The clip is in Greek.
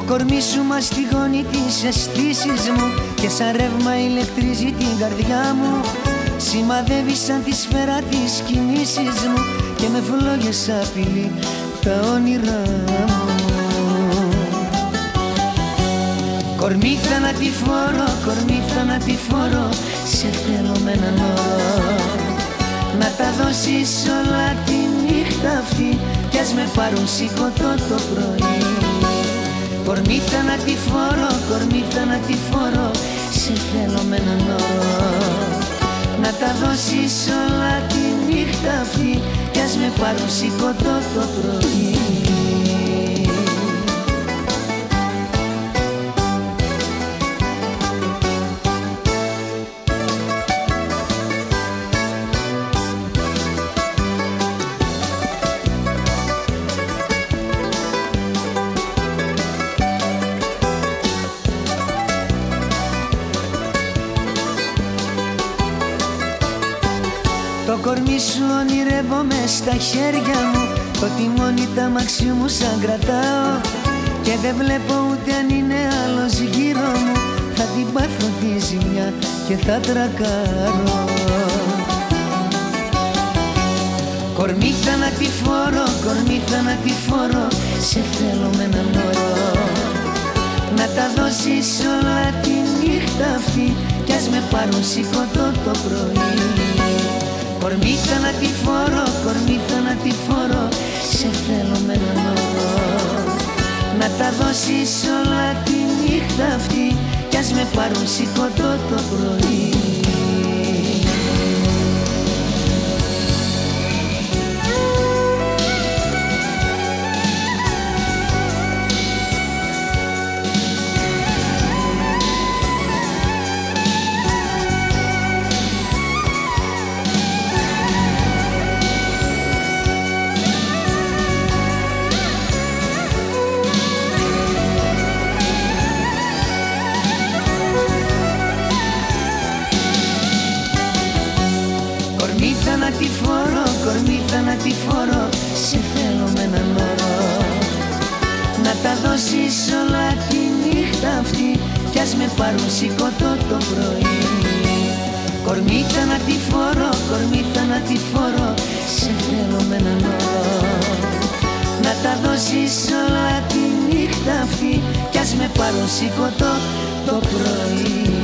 κορμί σου μαστιγώνει τις αισθήσεις μου Και σαν ρεύμα ηλεκτρίζει την καρδιά μου. Σημαδεύει σαν τη σφαίρα τις κινήσεις μου Και με φλόγες απειλεί τα όνειρά μου. Κορμί θανατηφόρο, κορμί θανατηφόρο Σε θέλω με έναν όρο Να τα δώσεις όλα τη νύχτα αυτή Κι ας με πάρουν σηκωτό το πρωί Κορμί θανατηφόρο, κορμί θανατηφόρο Σε θέλω με έναν όρο Να τα δώσεις όλα τη νύχτα αυτή Κι ας με πάρουν σηκωτό το πρωί κορμί σου ονειρεύομαι στα χέρια μου. Το τιμόνι τα μαξί μου σαν κρατάω. Και δεν βλέπω ούτε αν είναι άλλος γύρω μου. Θα την πάθω τη ζημιά και θα τρακάρω. Κορμί θανατηφόρο, κορμί θανατηφόρο Σε θέλω με έναν όρο. Να τα δώσεις όλα τη νύχτα αυτή. Κι ας με πάρουν σηκωτό το πρωί Κορμί θανατηφόρο, κορμί θανατηφόρο Σε θέλω με έναν όρο. Να τα δώσεις όλα τη νύχτα αυτή Κι ας με πάρουν σηκωτό το πρωί θανατηφόρο, κορμί θανατηφόρο Σε θέλω με έναν όρο. Να τα δώσεις όλα τη νύχτα αυτή Κι ας με πάρουν σηκωτό το πρωί. Κορμί θανατηφόρο, κορμί θανατηφόρο Σε θέλω με έναν όρο. Να τα δώσεις όλα τη νύχτα αυτή Κι ας με πάρουν σηκωτό το πρωί